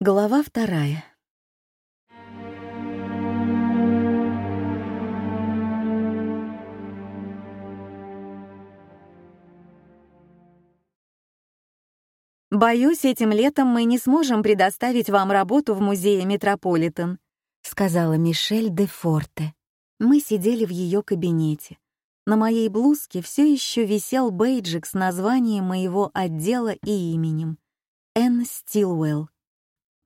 Глава вторая. «Боюсь, этим летом мы не сможем предоставить вам работу в музее Метрополитен», сказала Мишель де Форте. Мы сидели в ее кабинете. На моей блузке все еще висел бейджик с названием моего отдела и именем — Энн Стилуэлл.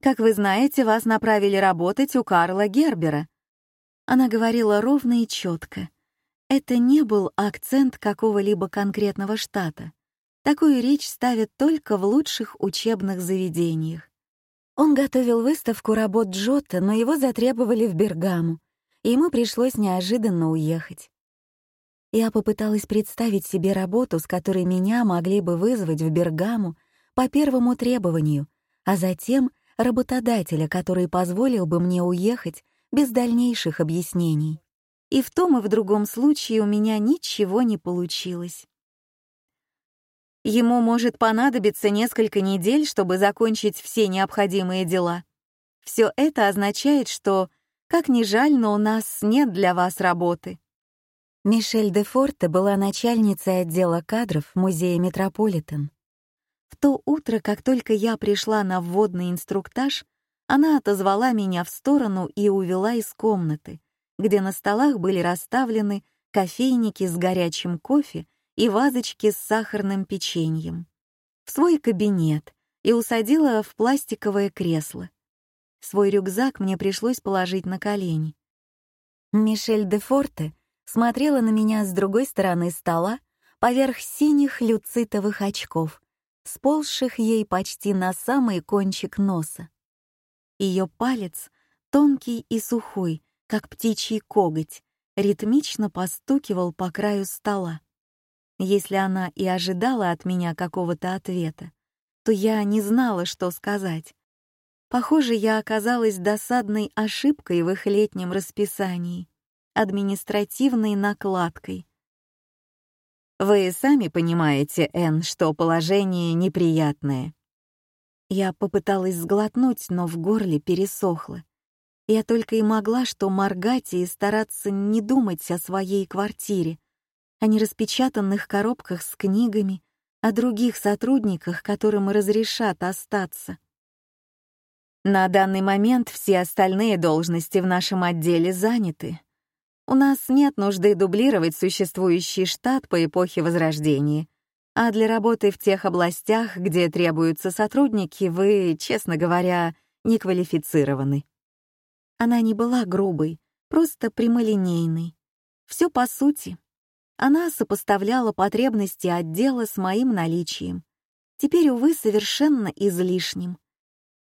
Как вы знаете, вас направили работать у Карла Гербера». Она говорила ровно и четко. Это не был акцент какого-либо конкретного штата. Такую речь ставят только в лучших учебных заведениях. Он готовил выставку работ Джота, но его затребовали в Бергаму, и ему пришлось неожиданно уехать. Я попыталась представить себе работу, с которой меня могли бы вызвать в Бергаму по первому требованию, а затем — работодателя, который позволил бы мне уехать без дальнейших объяснений. И в том и в другом случае у меня ничего не получилось. Ему может понадобиться несколько недель, чтобы закончить все необходимые дела. Все это означает, что, как ни жаль, но у нас нет для вас работы. Мишель де Форте была начальницей отдела кадров Музея Метрополитен. В то утро, как только я пришла на вводный инструктаж, она отозвала меня в сторону и увела из комнаты, где на столах были расставлены кофейники с горячим кофе и вазочки с сахарным печеньем. В свой кабинет и усадила в пластиковое кресло. Свой рюкзак мне пришлось положить на колени. Мишель де Форте смотрела на меня с другой стороны стола поверх синих люцитовых очков, сползших ей почти на самый кончик носа. Ее палец, тонкий и сухой, как птичий коготь, ритмично постукивал по краю стола. Если она и ожидала от меня какого-то ответа, то я не знала, что сказать. Похоже, я оказалась досадной ошибкой в их летнем расписании, административной накладкой — вы сами понимаете, Энн, что положение неприятное». Я попыталась сглотнуть, но в горле пересохло. Я только и могла что моргать и стараться не думать о своей квартире, о нераспечатанных коробках с книгами, о других сотрудниках, которым разрешат остаться. На данный момент все остальные должности в нашем отделе заняты, у нас нет нужды дублировать существующий штат по эпохе Возрождения. А для работы в тех областях, где требуются сотрудники, вы, честно говоря, неквалифицированы. Она не была грубой, просто прямолинейной. Все по сути. Она сопоставляла потребности отдела с моим наличием. Теперь, увы, совершенно излишним.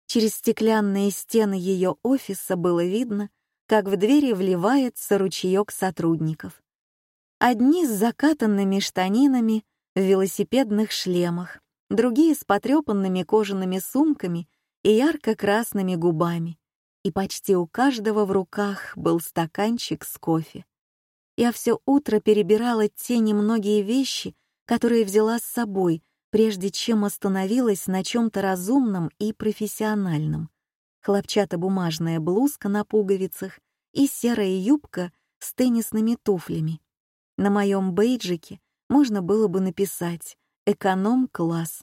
Через стеклянные стены ее офиса было видно — как в двери вливается ручеек сотрудников. Одни с закатанными штанинами в велосипедных шлемах, другие с потрепанными кожаными сумками и ярко-красными губами. И почти у каждого в руках был стаканчик с кофе. Я все утро перебирала те немногие вещи, которые взяла с собой, прежде чем остановилась на чем-то разумном и профессиональном — хлопчатобумажная блузка на пуговицах и серая юбка с теннисными туфлями. На моем бейджике можно было бы написать «эконом-класс».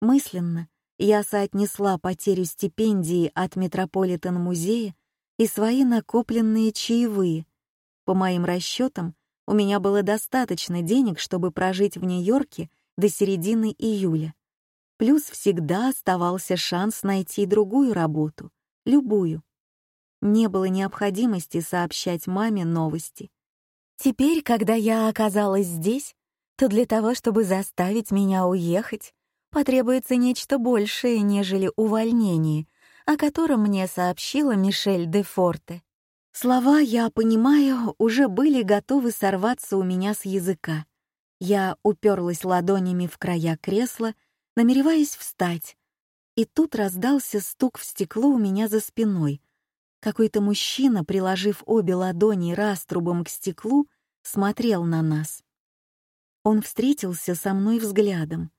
Мысленно я соотнесла потерю стипендии от Метрополитен-музея и свои накопленные чаевые. По моим расчетам, у меня было достаточно денег, чтобы прожить в Нью-Йорке до середины июля плюс всегда оставался шанс найти другую работу, любую. Не было необходимости сообщать маме новости. Теперь, когда я оказалась здесь, то для того, чтобы заставить меня уехать, потребуется нечто большее, нежели увольнение, о котором мне сообщила Мишель де Форте. Слова, я понимаю, уже были готовы сорваться у меня с языка. Я уперлась ладонями в края кресла намереваясь встать. И тут раздался стук в стекло у меня за спиной. Какой-то мужчина, приложив обе ладони раструбом к стеклу, смотрел на нас. Он встретился со мной взглядом.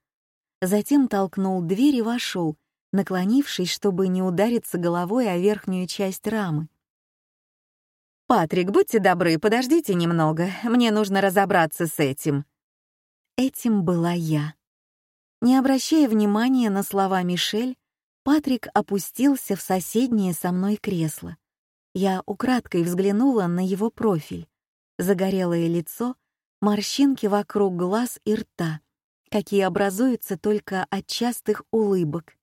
Затем толкнул дверь и вошел, наклонившись, чтобы не удариться головой о верхнюю часть рамы. «Патрик, будьте добры, подождите немного. Мне нужно разобраться с этим». Этим была я. Не обращая внимания на слова Мишель, Патрик опустился в соседнее со мной кресло. Я украдкой взглянула на его профиль. Загорелое лицо, морщинки вокруг глаз и рта, какие образуются только от частых улыбок.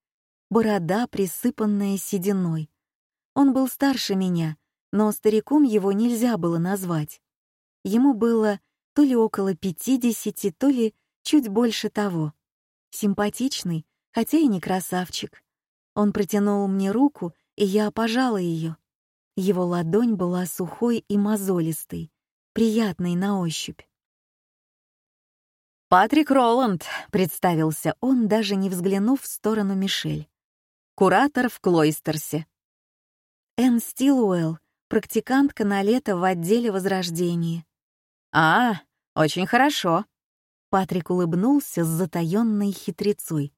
Борода, присыпанная сединой. Он был старше меня, но стариком его нельзя было назвать. Ему было то ли около пятидесяти, то ли чуть больше того симпатичный, хотя и не красавчик. Он протянул мне руку, и я пожала ее. Его ладонь была сухой и мозолистой, приятной на ощупь. «Патрик Роланд», — представился он, даже не взглянув в сторону Мишель. «Куратор в Клойстерсе». Энн Стилуэлл, практикантка на лето в отделе Возрождения. «А, очень хорошо», Патрик улыбнулся с затаённой хитрецой.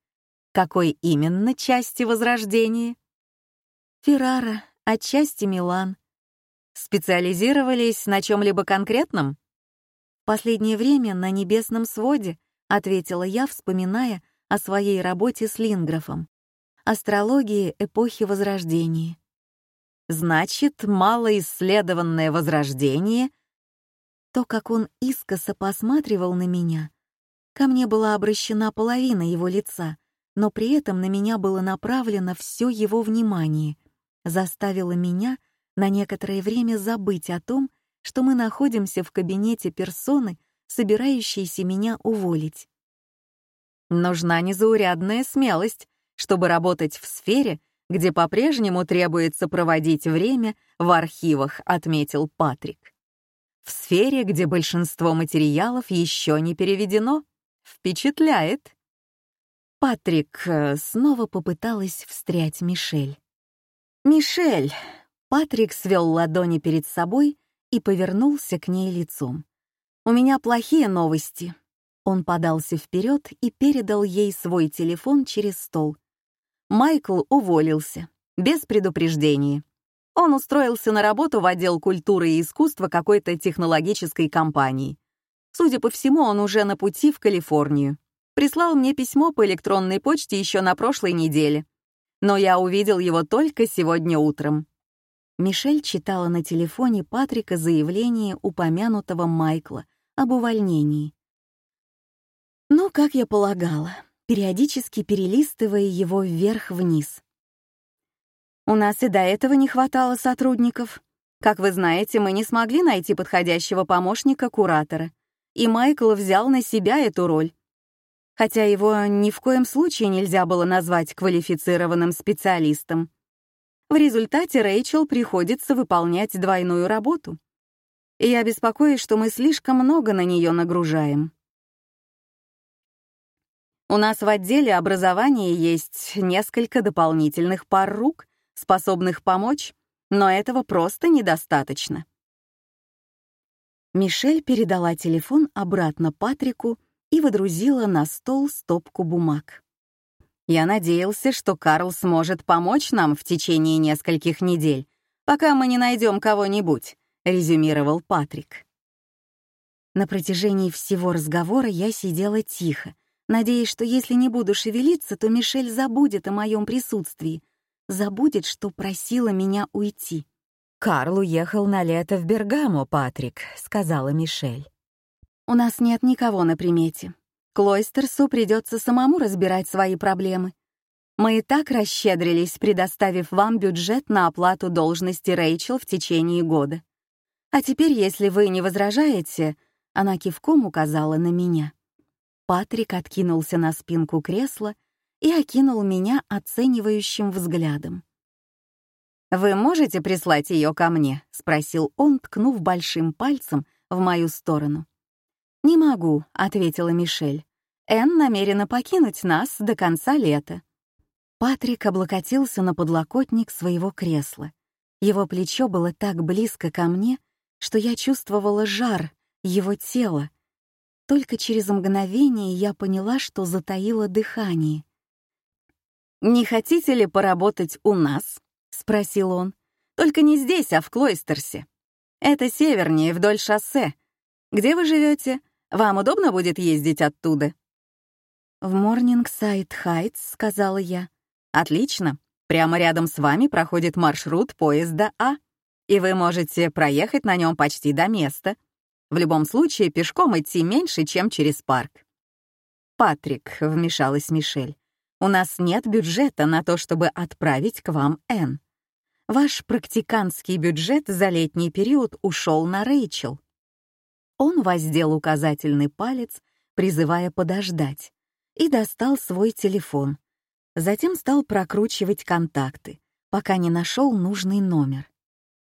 «Какой именно части Возрождения?» «Феррара, отчасти Милан». «Специализировались на чем либо конкретном?» «Последнее время на небесном своде», — ответила я, вспоминая о своей работе с Линграфом. «Астрологии эпохи Возрождения». «Значит, малоисследованное Возрождение...» То, как он искоса посматривал на меня — Ко мне была обращена половина его лица, но при этом на меня было направлено все его внимание, заставило меня на некоторое время забыть о том, что мы находимся в кабинете персоны, собирающейся меня уволить. Нужна незаурядная смелость, чтобы работать в сфере, где по-прежнему требуется проводить время в архивах, отметил Патрик. В сфере, где большинство материалов еще не переведено. «Впечатляет!» Патрик э, снова попыталась встрять Мишель. «Мишель!» Патрик свел ладони перед собой и повернулся к ней лицом. «У меня плохие новости». Он подался вперед и передал ей свой телефон через стол. Майкл уволился, без предупреждения. Он устроился на работу в отдел культуры и искусства какой-то технологической компании. Судя по всему, он уже на пути в Калифорнию. Прислал мне письмо по электронной почте еще на прошлой неделе. Но я увидел его только сегодня утром. Мишель читала на телефоне Патрика заявление упомянутого Майкла об увольнении. Ну, как я полагала, периодически перелистывая его вверх-вниз. У нас и до этого не хватало сотрудников. Как вы знаете, мы не смогли найти подходящего помощника куратора — и Майкл взял на себя эту роль. Хотя его ни в коем случае нельзя было назвать квалифицированным специалистом. В результате Рэйчел приходится выполнять двойную работу. И я беспокоюсь, что мы слишком много на нее нагружаем. У нас в отделе образования есть несколько дополнительных пар рук, способных помочь, но этого просто недостаточно. Мишель передала телефон обратно Патрику и водрузила на стол стопку бумаг. «Я надеялся, что Карл сможет помочь нам в течение нескольких недель, пока мы не найдем кого-нибудь», — резюмировал Патрик. На протяжении всего разговора я сидела тихо, надеясь, что если не буду шевелиться, то Мишель забудет о моем присутствии, забудет, что просила меня уйти. «Карл уехал на лето в Бергамо, Патрик», — сказала Мишель. «У нас нет никого на примете. Клойстерсу придется самому разбирать свои проблемы. Мы и так расщедрились, предоставив вам бюджет на оплату должности Рэйчел в течение года. А теперь, если вы не возражаете...» Она кивком указала на меня. Патрик откинулся на спинку кресла и окинул меня оценивающим взглядом. «Вы можете прислать ее ко мне?» — спросил он, ткнув большим пальцем в мою сторону. «Не могу», — ответила Мишель. «Энн намерена покинуть нас до конца лета». Патрик облокотился на подлокотник своего кресла. Его плечо было так близко ко мне, что я чувствовала жар его тела. Только через мгновение я поняла, что затаила дыхание. «Не хотите ли поработать у нас?» спросил он. «Только не здесь, а в Клойстерсе. Это севернее, вдоль шоссе. Где вы живете? Вам удобно будет ездить оттуда?» «В Морнингсайд Хайтс», — сказала я. «Отлично. Прямо рядом с вами проходит маршрут поезда А, и вы можете проехать на нем почти до места. В любом случае, пешком идти меньше, чем через парк». «Патрик», — вмешалась Мишель, у нас нет бюджета на то, чтобы отправить к вам Н. Ваш практиканский бюджет за летний период ушел на Рэйчел». Он воздел указательный палец, призывая подождать, и достал свой телефон. Затем стал прокручивать контакты, пока не нашел нужный номер.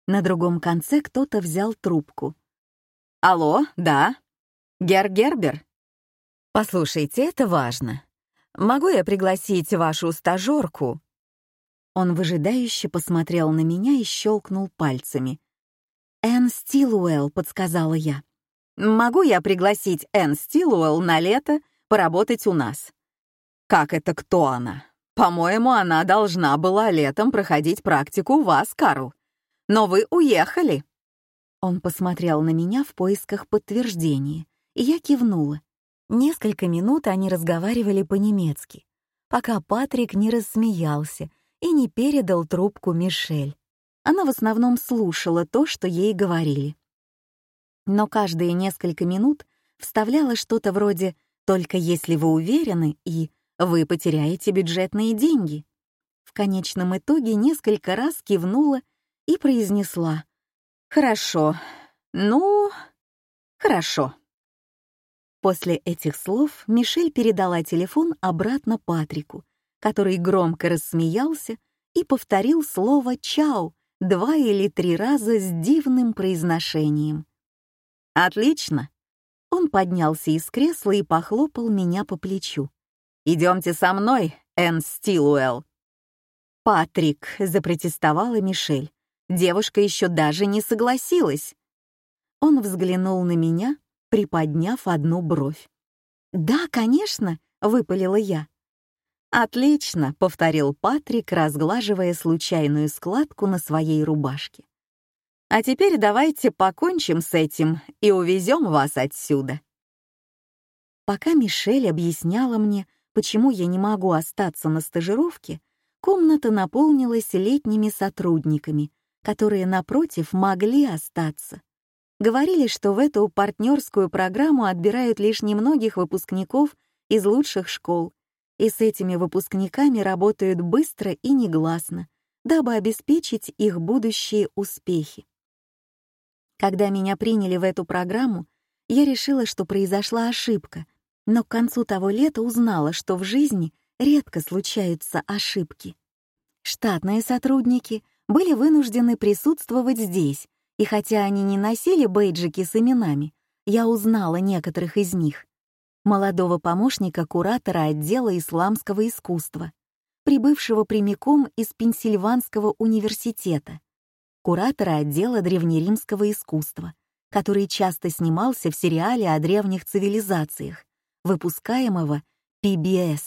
На другом конце кто-то взял трубку. «Алло, да? Гер Гербер?» «Послушайте, это важно. Могу я пригласить вашу стажерку?» Он выжидающе посмотрел на меня и щелкнул пальцами. «Энн Стилуэлл», — подсказала я. «Могу я пригласить Энн Стилуэлл на лето поработать у нас?» «Как это кто она? По-моему, она должна была летом проходить практику у вас, Карл. Но вы уехали». Он посмотрел Несколько минут они разговаривали по-немецки, пока Патрик не рассмеялся и не передал трубку Мишель. Она в основном слушала то, что ей говорили. Но каждые несколько минут вставляла что-то вроде «только если вы уверены» и «вы потеряете бюджетные деньги». В конечном итоге несколько раз кивнула и произнесла «Хорошо, ну, хорошо». После этих слов Мишель передала телефон обратно Патрику, который громко рассмеялся и повторил слово «чао» два или три раза с дивным произношением. «Отлично!» Он поднялся из кресла и похлопал меня по плечу. «Идемте со мной, Энн Стилуэлл!» «Патрик!» — запротестовала Мишель. Девушка еще даже не согласилась. Он взглянул на меня, приподняв одну бровь. «Да, конечно», — выпалила я. «Отлично», — повторил Патрик, разглаживая случайную складку на своей рубашке. «А теперь давайте покончим с этим и увезем вас отсюда». Пока Мишель объясняла мне, почему я не могу остаться на стажировке, комната наполнилась летними сотрудниками, которые, напротив, могли остаться говорили, что в эту партнерскую программу отбирают лишь немногих выпускников из лучших школ, и с этими выпускниками работают быстро и негласно, дабы обеспечить их будущие успехи. Когда меня приняли в эту программу, я решила, что произошла ошибка, но к концу того лета узнала, что в жизни редко случаются ошибки. Штатные сотрудники были вынуждены присутствовать здесь, и хотя они не носили бейджики с именами, я узнала некоторых из них. Молодого помощника куратора отдела исламского искусства, прибывшего прямиком из Пенсильванского университета, куратора отдела древнеримского искусства, который часто снимался в сериале о древних цивилизациях, выпускаемого PBS.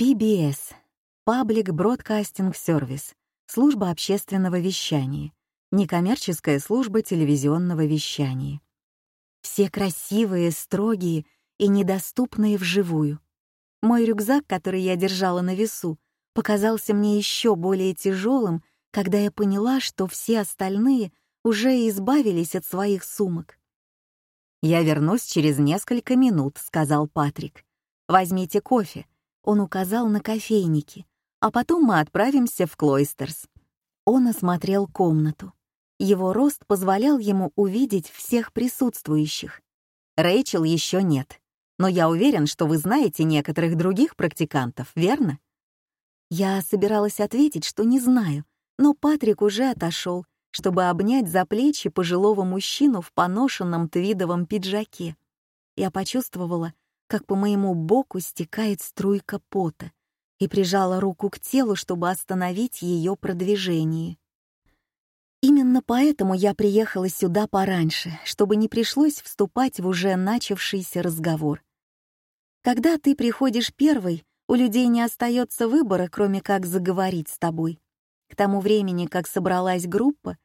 PBS — Public Broadcasting Service, служба общественного вещания, некоммерческая служба телевизионного вещания. Все красивые, строгие и недоступные вживую. Мой рюкзак, который я держала на весу, показался мне еще более тяжелым, когда я поняла, что все остальные уже избавились от своих сумок. «Я вернусь через несколько минут», — сказал Патрик. «Возьмите кофе». Он указал на кофейники. «А потом мы отправимся в Клойстерс». Он осмотрел комнату. Его рост позволял ему увидеть всех присутствующих. Рэйчел еще нет, но я уверен, что вы знаете некоторых других практикантов, верно? Я собиралась ответить, что не знаю, но Патрик уже отошел, чтобы обнять за плечи пожилого мужчину в поношенном твидовом пиджаке. Я почувствовала, как по моему боку стекает струйка пота, и прижала руку к телу, чтобы остановить ее продвижение. Именно поэтому я приехала сюда пораньше, чтобы не пришлось вступать в уже начавшийся разговор. Когда ты приходишь первый, у людей не остается выбора, кроме как заговорить с тобой. К тому времени, как собралась группа,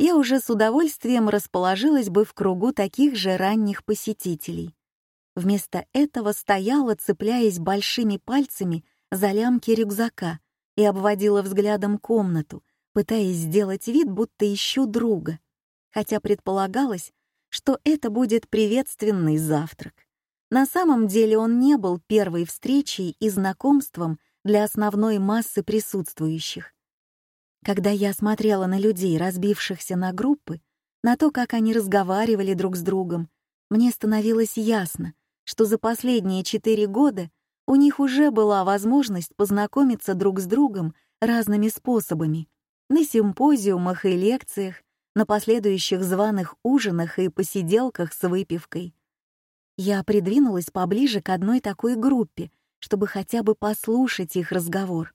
я уже с удовольствием расположилась бы в кругу таких же ранних посетителей. Вместо этого стояла, цепляясь большими пальцами за лямки рюкзака и обводила взглядом комнату — пытаясь сделать вид, будто ищу друга, хотя предполагалось, что это будет приветственный завтрак. На самом деле он не был первой встречей и знакомством для основной массы присутствующих. Когда я смотрела на людей, разбившихся на группы, на то, как они разговаривали друг с другом, мне становилось ясно, что за последние четыре года у них уже была возможность познакомиться друг с другом разными способами на симпозиумах и лекциях, на последующих званых ужинах и посиделках с выпивкой. Я придвинулась поближе к одной такой группе, чтобы хотя бы послушать их разговор.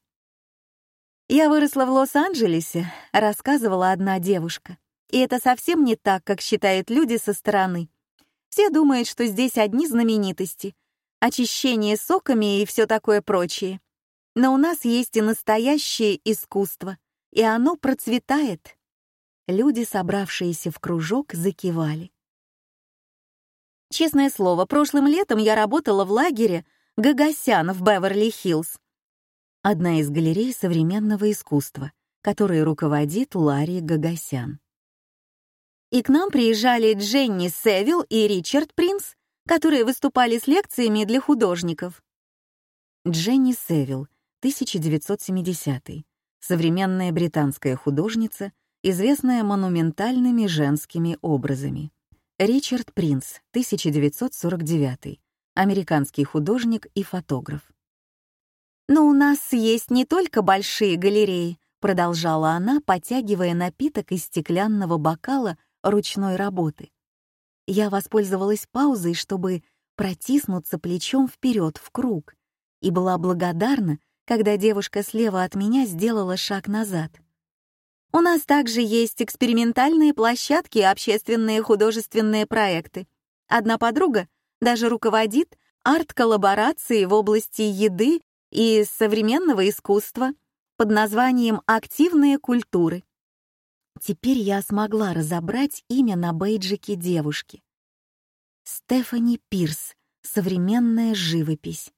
«Я выросла в Лос-Анджелесе», — рассказывала одна девушка. «И это совсем не так, как считают люди со стороны. Все думают, что здесь одни знаменитости, очищение соками и все такое прочее. Но у нас есть и настоящее искусство и оно процветает. Люди, собравшиеся в кружок, закивали. Честное слово, прошлым летом я работала в лагере Гагасян в Беверли-Хиллз. Одна из галерей современного искусства, которой руководит Ларри Гагасян. И к нам приезжали Дженни Севил и Ричард Принц, которые выступали с лекциями для художников. Дженни Севил, 1970 современная британская художница, известная монументальными женскими образами. Ричард Принц, 1949, американский художник и фотограф. «Но у нас есть не только большие галереи», — продолжала она, потягивая напиток из стеклянного бокала ручной работы. Я воспользовалась паузой, чтобы протиснуться плечом вперед в круг, и была благодарна, когда девушка слева от меня сделала шаг назад. «У нас также есть экспериментальные площадки и общественные художественные проекты. Одна подруга даже руководит арт-коллаборацией в области еды и современного искусства под названием «Активные культуры». Теперь я смогла разобрать имя на бейджике девушки. Стефани Пирс. Современная живопись.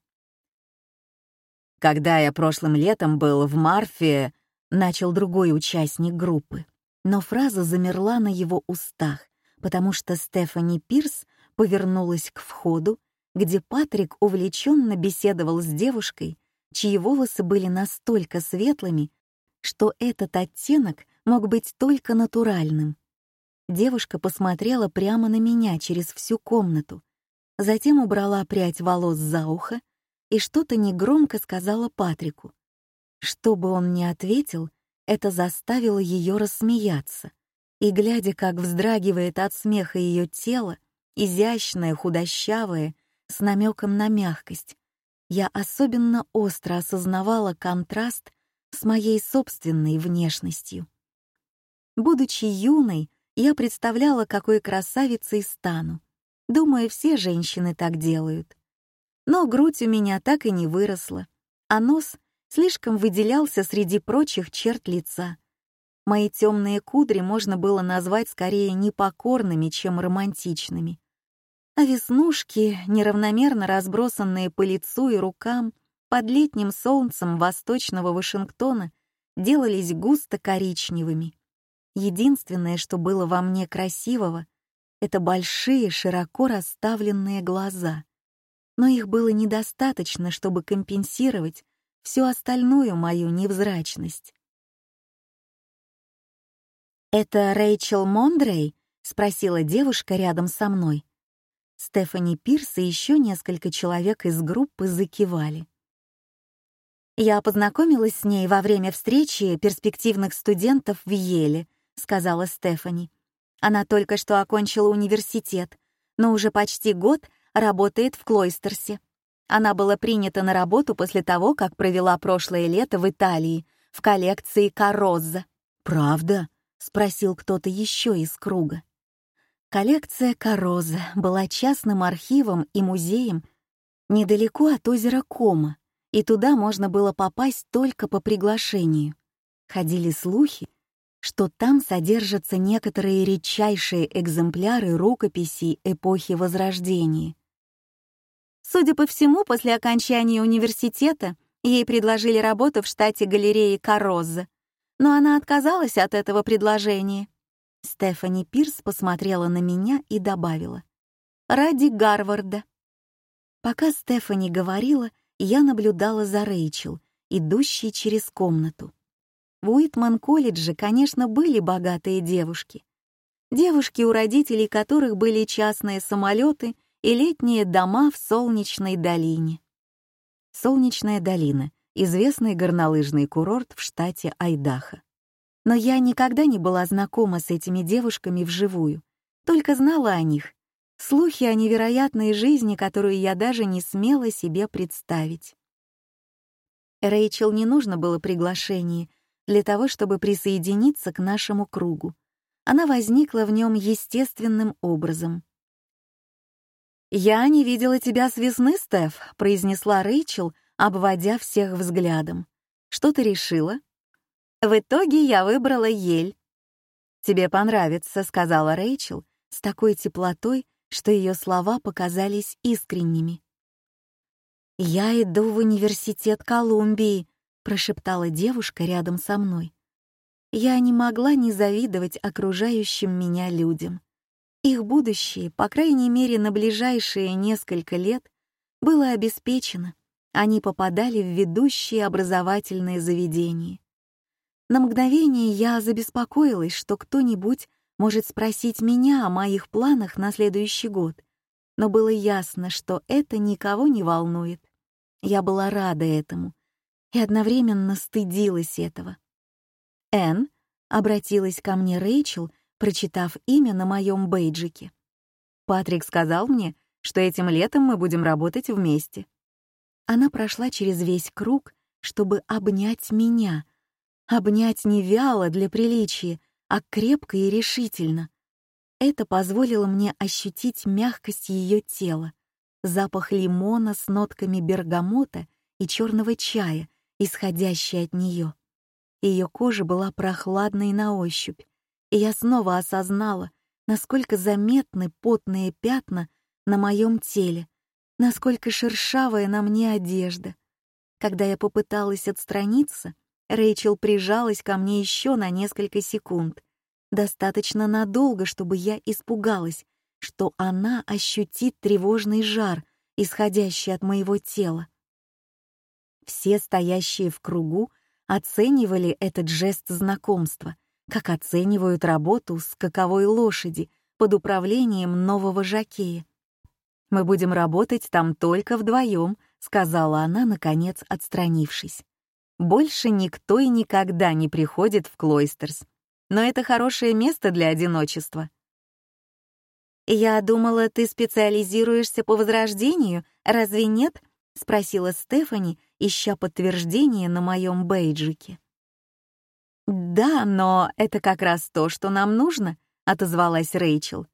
Когда я прошлым летом был в Марфе, начал другой участник группы. Но фраза замерла на его устах, потому что Стефани Пирс повернулась к входу, где Патрик увлеченно беседовал с девушкой, чьи волосы были настолько светлыми, что этот оттенок мог быть только натуральным. Девушка посмотрела прямо на меня через всю комнату, затем убрала прядь волос за ухо и что-то негромко сказала Патрику. Что бы он ни ответил, это заставило ее рассмеяться. И глядя, как вздрагивает от смеха ее тело, изящное, худощавое, с намеком на мягкость, я особенно остро осознавала контраст с моей собственной внешностью. Будучи юной, я представляла, какой красавицей стану. Думаю, все женщины так делают но грудь у меня так и не выросла, а нос слишком выделялся среди прочих черт лица. Мои темные кудри можно было назвать скорее непокорными, чем романтичными. А веснушки, неравномерно разбросанные по лицу и рукам, под летним солнцем восточного Вашингтона делались густо коричневыми. Единственное, что было во мне красивого, это большие, широко расставленные глаза — но их было недостаточно, чтобы компенсировать всю остальную мою невзрачность. «Это Рэйчел Мондрей?» — спросила девушка рядом со мной. Стефани Пирс и еще несколько человек из группы закивали. «Я познакомилась с ней во время встречи перспективных студентов в Еле», — сказала Стефани. «Она только что окончила университет, но уже почти год — работает в Клойстерсе. Она была принята на работу после того, как провела прошлое лето в Италии в коллекции Кароза. «Правда?» — спросил кто-то еще из круга. Коллекция Кароза была частным архивом и музеем недалеко от озера Кома, и туда можно было попасть только по приглашению. Ходили слухи, что там содержатся некоторые редчайшие экземпляры рукописей эпохи Возрождения, Судя по всему, после окончания университета ей предложили работу в штате галереи Кароза, но она отказалась от этого предложения. Стефани Пирс посмотрела на меня и добавила. «Ради Гарварда». Пока Стефани говорила, я наблюдала за Рэйчел, идущей через комнату. В Уитман-колледже, конечно, были богатые девушки. Девушки, у родителей которых были частные самолеты — и летние дома в Солнечной долине. Солнечная долина — известный горнолыжный курорт в штате Айдахо. Но я никогда не была знакома с этими девушками вживую, только знала о них. Слухи о невероятной жизни, которую я даже не смела себе представить. Рэйчел не нужно было приглашение для того, чтобы присоединиться к нашему кругу. Она возникла в нем естественным образом. «Я не видела тебя с весны, Стеф», — произнесла Рэйчел, обводя всех взглядом. «Что ты решила?» «В итоге я выбрала ель». «Тебе понравится», — сказала Рэйчел с такой теплотой, что ее слова показались искренними. «Я иду в университет Колумбии», — прошептала девушка рядом со мной. Я не могла не завидовать окружающим меня людям. Их будущее, по крайней мере, на ближайшие несколько лет, было обеспечено. Они попадали в ведущие образовательные заведения. На мгновение я забеспокоилась, что кто-нибудь может спросить меня о моих планах на следующий год, но было ясно, что это никого не волнует. Я была рада этому и одновременно стыдилась этого. «Энн», — обратилась ко мне Рэйчел — прочитав имя на моем бейджике. Патрик сказал мне, что этим летом мы будем работать вместе. Она прошла через весь круг, чтобы обнять меня. Обнять не вяло для приличия, а крепко и решительно. Это позволило мне ощутить мягкость ее тела, запах лимона с нотками бергамота и черного чая, исходящий от нее. Ее кожа была прохладной на ощупь, и я снова осознала, насколько заметны потные пятна на моем теле, насколько шершавая на мне одежда. Когда я попыталась отстраниться, Рэйчел прижалась ко мне еще на несколько секунд. Достаточно надолго, чтобы я испугалась, что она ощутит тревожный жар, исходящий от моего тела. Все стоящие в кругу оценивали этот жест знакомства — как оценивают работу с каковой лошади под управлением нового жакея. «Мы будем работать там только вдвоем», — сказала она, наконец отстранившись. «Больше никто и никогда не приходит в Клойстерс, но это хорошее место для одиночества». «Я думала, ты специализируешься по возрождению, разве нет?» — спросила Стефани, ища подтверждение на моем бейджике. «Да, но это как раз то, что нам нужно», — отозвалась Рэйчел.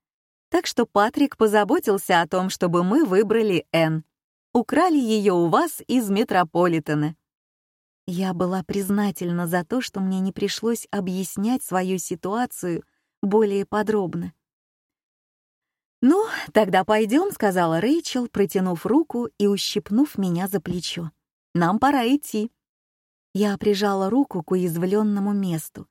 «Так что Патрик позаботился о том, чтобы мы выбрали Энн. Украли ее у вас из Метрополитена». Я была признательна за то, что мне не пришлось объяснять свою ситуацию более подробно. «Ну, тогда пойдем», — сказала Рэйчел, протянув руку и ущипнув меня за плечо. «Нам пора идти. Я прижала руку к уязвленному месту,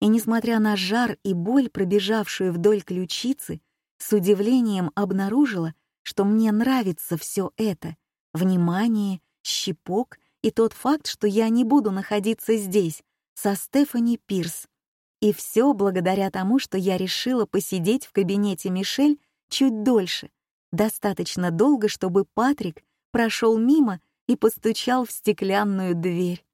и, несмотря на жар и боль, пробежавшую вдоль ключицы, с удивлением обнаружила, что мне нравится все это — внимание, щипок и тот факт, что я не буду находиться здесь, со Стефани Пирс. И все благодаря тому, что я решила посидеть в кабинете Мишель чуть дольше, достаточно долго, чтобы Патрик прошел мимо и постучал в стеклянную дверь.